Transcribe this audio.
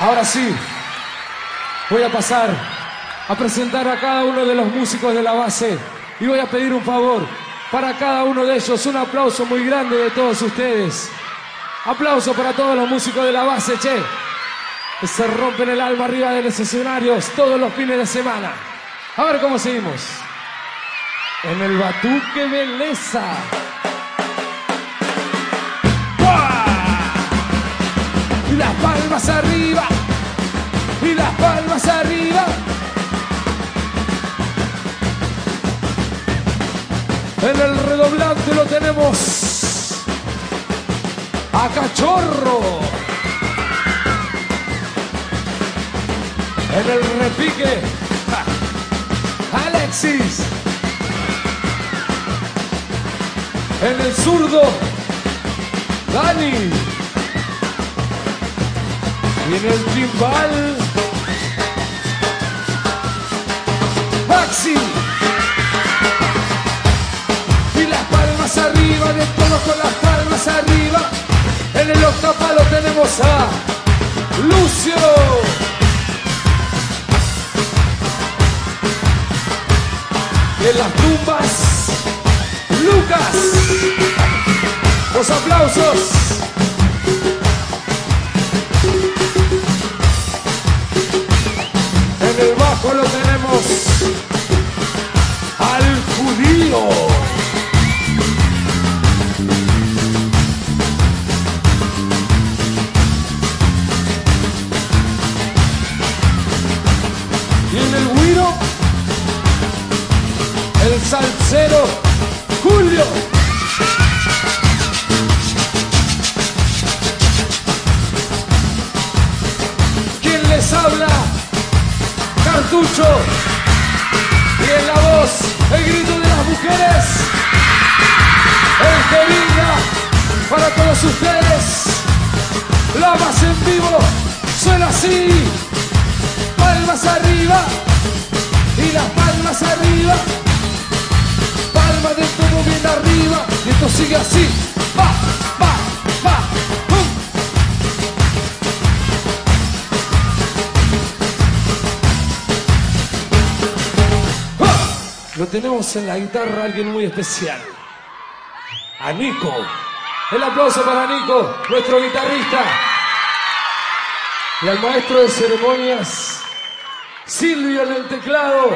Ahora sí, voy a pasar a presentar a cada uno de los músicos de la base y voy a pedir un favor para cada uno de ellos, un aplauso muy grande de todos ustedes. Aplauso para todos los músicos de la base, che, que se rompen el alma arriba de los escenarios todos los fines de semana. A ver cómo seguimos. En el Batuque Beleza. Arriba. En el redoblante lo tenemos a Cachorro. En el repique, Alexis. En el zurdo, Dani. Y en el timbal, con las palmas arriba. En el octapalo tenemos a Lucio. en las tumbas, Lucas. Los aplausos. El salsero Julio. ¿Quién les habla? Cartucho. Y en la voz, el grito de las mujeres. El que brinda para todos ustedes. La más en vivo suena así. Palmas arriba y las palmas arriba palma de todo bien arriba y esto sigue así. Va, va, va, pum. ¡Ah! Lo tenemos en la guitarra alguien muy especial. A Nico. El aplauso para Nico, nuestro guitarrista. Y al maestro de ceremonias, Silvio en el teclado.